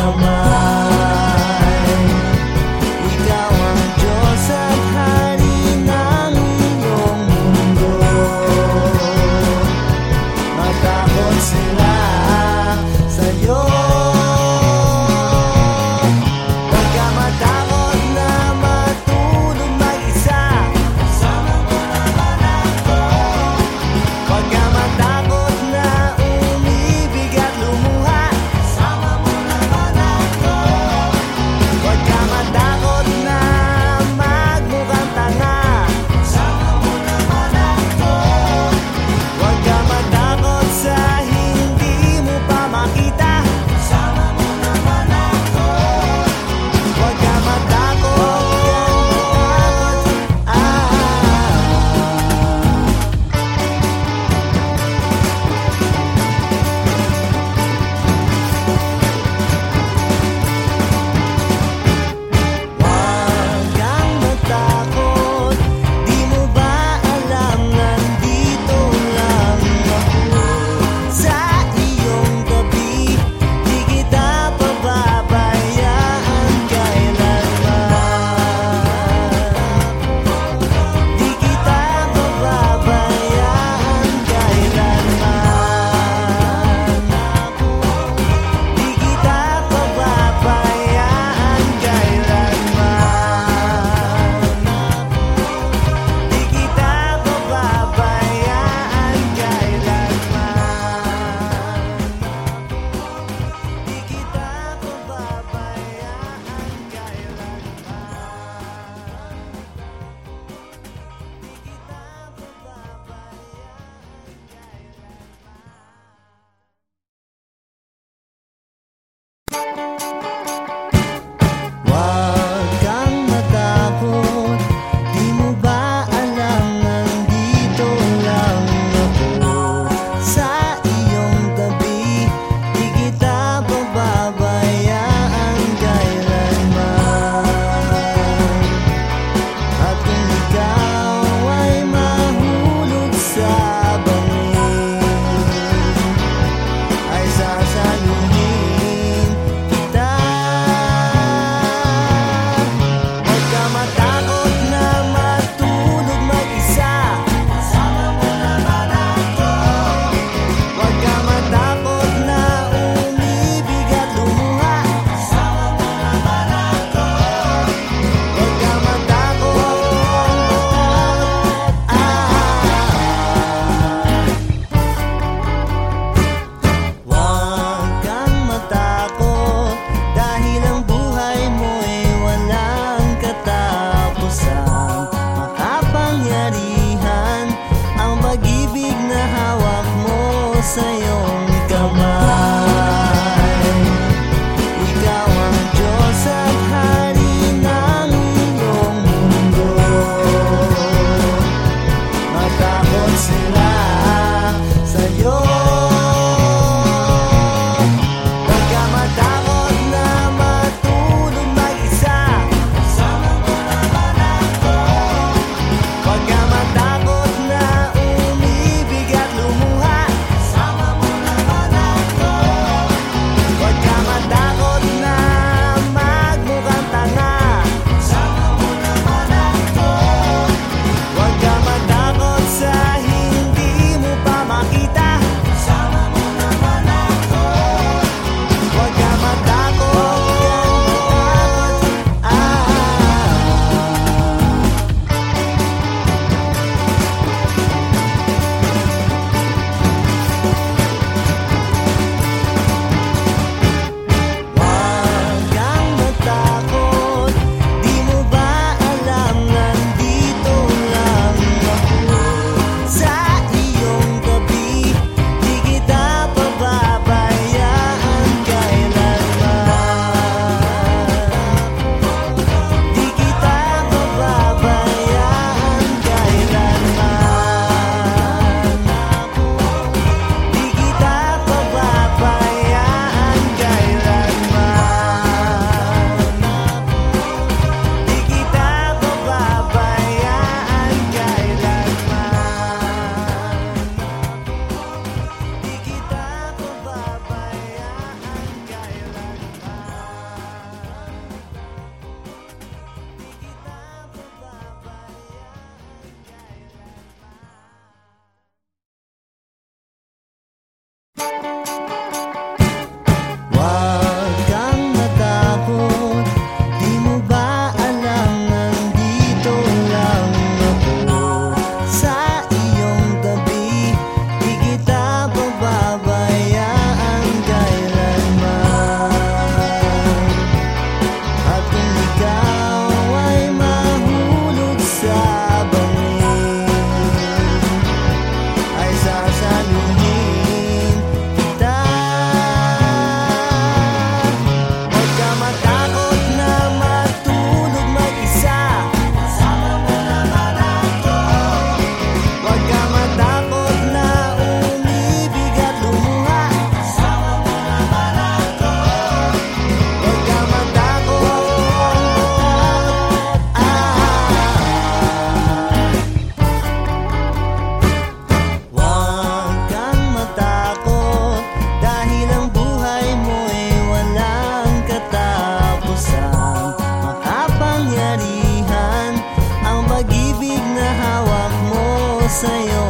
chamar. Sa'yo